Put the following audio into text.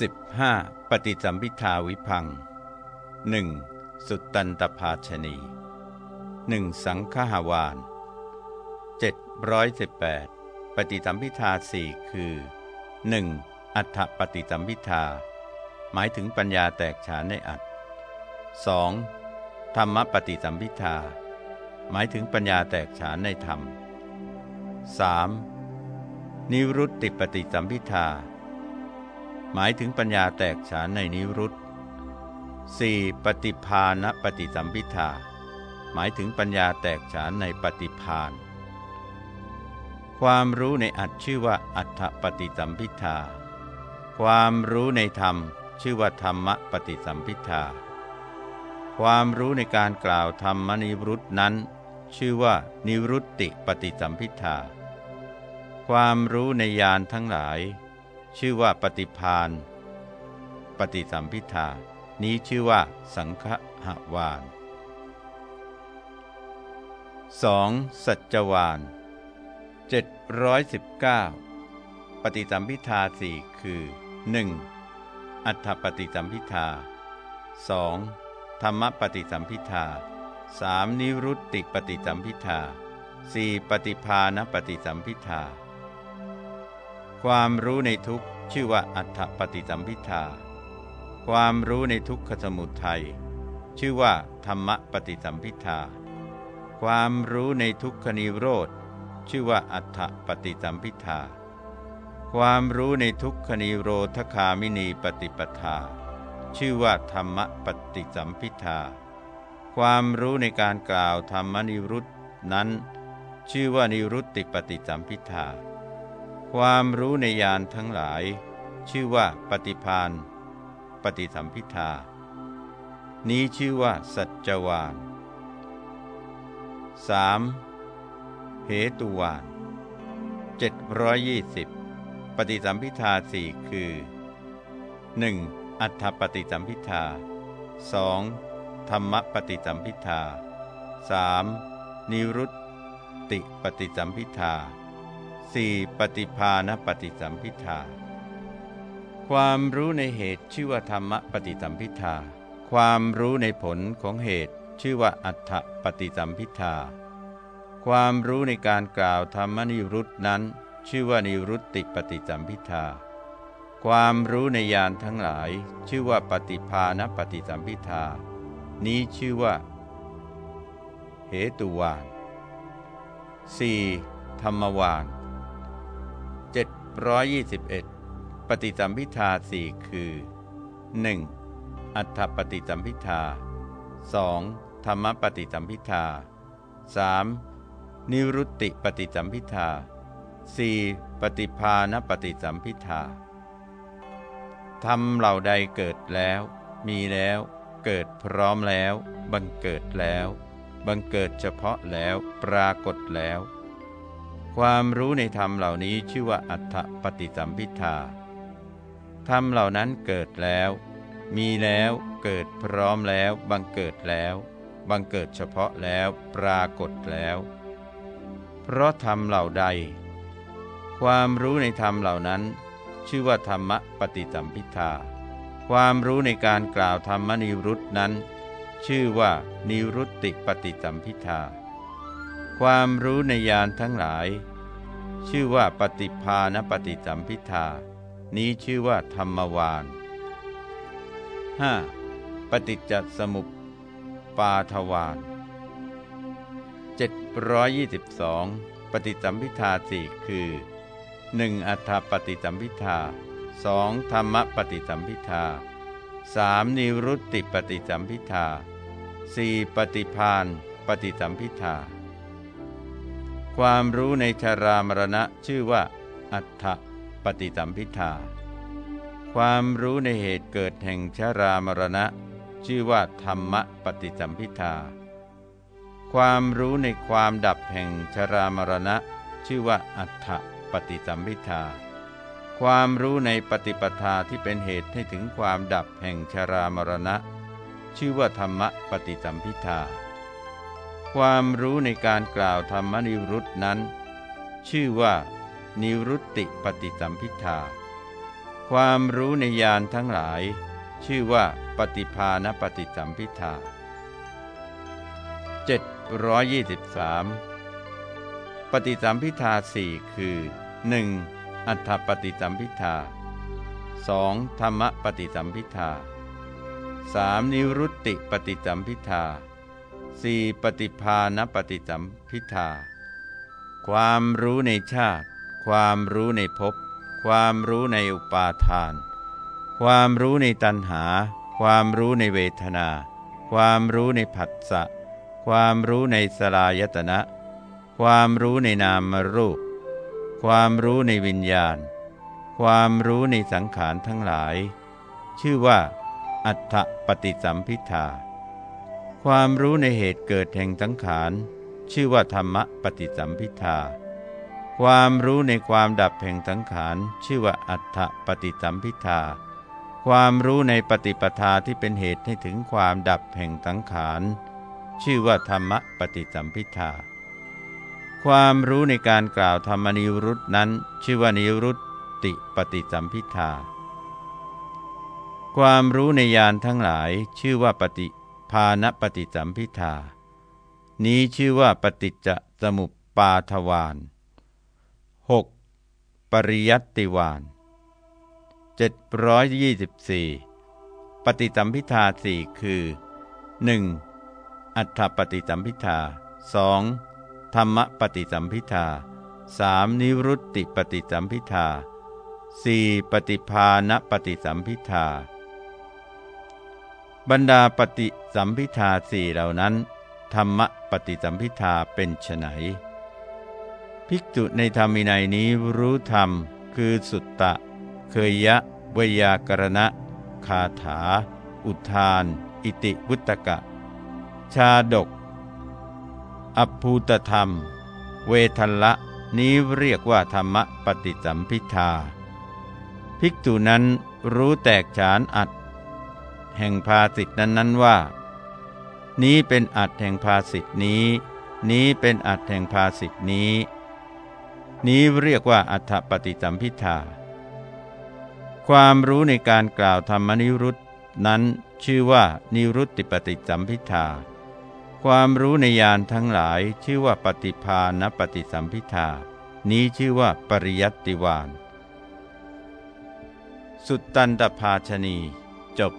15. ปฏิสัมพิทาวิพังหนึ่งสุตตันตภาชนีหนึ่งสังฆหาวาน718 ปฏิสัมพิทาสี่คือ 1. อัฏฐปฏิสัมพิทา หมายถึงปัญญาแตกฉานในอัต 2. ธรรมปฏิสัมพิทา หมายถึงปัญญาแตกฉานในธรรม 3. นิรุตติปฏิสัมพิทา หมายถึงปัญญาแตกฉานในนิรุต 4. ปฏิภาณปฏิสัมพิทาหมายถึงปัญญาแตกฉานในปฏิภาณความรู้ในอัตชื่อว่าอัฏฐปฏิสัมพิทาความรู้ในธรรมชื่อว่าธรรมปฏิสัมพิทาความรู้ในการกล่าวธรรมนิรุตนั้น ชื่อว่านิรุตติปฏิสัมพิทาความรู้ในญาณทั้งหลาย ชื่อว่าปฏิพานปฏิสัมพิทา นี้ชื่อว่าสังฆหวาน 2. สัจวาน719 ปฏิสัมพิทาสี่คือ 1. อัฏฐปฏิสัมพิทา 2. ธรรมปฏิสัมพิทา 3. นิรุตติปฏิสัมพิทา 4. ปฏิภาณปฏิสัมพิทา ความรู้ในทุกชื่อว่าอัฏฐปฏิสัมพิทาความรู้ในทุกขสมุทัยชื่อว่าธรรมปฏิสัมพิทาความรู้ในทุกขนิโรธ ชื่อว่าอัฏฐปฏิสัมพิทาความรู้ในทุกขนิโรธคามินีปฏิปทา ชื่อว่าธรรมปฏิสัมพิทาความรู้ในการกล่าวธรรมนิรุตนั้น ชื่อว่านิรุตติปฏิสัมพิทา ความรู้ในญาณทั้งหลาย ชื่อว่าปฏิพานปฏิสัมพิทา นี้ชื่อว่าสัจวาน 3. เหตุวาน720 ปฏิสัมพิทาสี่คือ 1. อัฏฐปฏิสัมพิทา 2. ธรรมปฏิสัมพิทา 3. นิรุตติปฏิสัมพิทา 4. ปฏิภาณปฏิสัมพิทาความรู้ในเหตุชื่อว่าธรรมปฏิสัมพิทาความรู้ในผลของเหตุชื่อว่าอัฏฐปฏิสัมพิทาความรู้ในการกล่าวธรรมนิรุตนั้น ชื่อว่านิรุตติปฏิสัมพิทาความรู้ในญาณทั้งหลาย ชื่อว่าปฏิภาณปฏิสัมพิทานี้ชื่อว่า เหตุวาน 4. ธรรมวาน 721 ปฏิสัมพิทาสี่คือ 1. อัฏฐปฏิสัมพิทา 2. ธรรมปฏิสัมพิทา 3. นิรุตติปฏิสัมพิทา 4. ปฏิภาณปฏิสัมพิทาธรรมเหล่าใดเกิดแล้ว มีแล้ว เกิดพร้อมแล้ว บังเกิดแล้ว บังเกิดเฉพาะแล้ว ปรากฏแล้ว ความรู้ในธรรมเหล่านี้ชื่อว่าอัฏฐปฏิสัมพิทาธรรมเหล่านั้นเกิดแล้ว มีแล้วเกิดพร้อมแล้ว บังเกิดแล้ว บังเกิดเฉพาะแล้วปรากฏแล้ว เพราะธรรมเหล่าใด ความรู้ในธรรมเหล่านั้น ชื่อว่าธรรมปฏิสัมพิทาความรู้ในการกล่าวธรรมนิรุตนั้น ชื่อว่านิรุตติปฏิสัมพิทา ความรู้ในญาณทั้งหลาย ชื่อว่าปฏิภาณปฏิสัมพิทา นี้ชื่อว่าธรรมวาน 5. ปฏิจจสมุปปาทวาน722 ปฏิสัมพิทาสี่คือ 1. อัฏฐปฏิสัมพิทา 2. ธรรมปฏิสัมพิทา 3. นิรุตติปฏิสัมพิทา 4. ปฏิพานปฏิสัมพิทา ความรู้ในชารามรณะชื่อว่า อัฏฐปฏิสัมพิทาความรู้ในเหตุเกิดแห่งชารามรณะ ชื่อว่าธรรมปฏิสัมพิทาความรู้ในความดับแห่งชารามรณะ ชื่อว่าอัฏฐปฏิสัมพิทาความรู้ในปฏิปทาที่เป็นเหตุให้ถึงความดับแห่งชารามรณะ ชื่อว่าธรรมปฏิสัมพิทา ความรู้ในการกล่าวธรรมนิรุตนั้น ชื่อว่า นิรุตติปฏิสัมพิทาความรู้ในญาณทั้งหลาย ชื่อว่าปฏิภาณปฏิสัมพิทา723 ปฏิสัมพิทาสี่คือ 1. อัฏฐปฏิสัมพิทา 2. ธรรมปฏิสัมพิทา 3. นิรุตติปฏิสัมพิทา 4. ปฏิภาณปฏิสัมพิทาความรู้ในชาติ ความรู้ในภพ ความรู้ในอุปาทาน ความรู้ในตัณหา ความรู้ในเวทนา ความรู้ในผัสสะ ความรู้ในสลายตนะ ความรู้ในนามรูป ความรู้ในวิญญาณ ความรู้ในสังขารทั้งหลาย ชื่อว่า อัฏฐปฏิสัมพิทา ความรู้ในเหตุเกิดแห่งสังขาร ชื่อว่าธรรมปฏิสัมพิทา ความรู้ในความดับแห่งสังขาร ชื่อว่าอัฏฐปฏิสัมพิทา ความรู้ในปฏิปทาที่เป็นเหตุให้ถึงความดับแห่งสังขาร ชื่อว่าธรรมปฏิสัมพิทา ความรู้ในการกล่าวธรรมนิรุตนั้น ชื่อว่านิรุตติปฏิสัมพิทาความรู้ในญาณทั้งหลายชื่อว่าปฏิ ภาณปฏิสัมพิทา นี้ชื่อว่าปฏิจจสมุปปาทวาน 6. ปริยัติวาน724 ปฏิสัมพิทาสี่คือ 1. อัฏฐปฏิสัมพิทา 2. ธรรมปฏิสัมพิทา 3. นิรุตติปฏิสัมพิทา 4. ปฏิภาณปฏิสัมพิทา บรรดาปฏิสัมพิทาสี่เหล่านั้น ธรรมปฏิสัมพิทาเป็นไฉนภิกษุในธรรมินัยนี้รู้ธรรมคือสุตตะ เคยยะวยากรณะ คาถา อุทาน อิติวุตกะ ชาดก อภูตธรรม เวทัลละนี้เรียกว่าธรรมปฏิสัมพิทาภิกษุนั้นรู้แตกฉานอัด แห่งภาสิทธนั้นๆว่า นี้เป็นอัดแห่งภาสิทธนี้ นี้เป็นอัดแห่งภาสิทธนี้ นี้เรียกว่าอัฏฐปฏิสัมพิทาความรู้ในการกล่าวธรรมนิรุตนั้นชื่อว่านิรุตติปฏิสัมพิทาความรู้ในญาณทั้งหลายชื่อว่าปฏิภาณปฏิสัมพิทานี้ชื่อว่าปริยัติวาน สุตตันตภาชนี จบ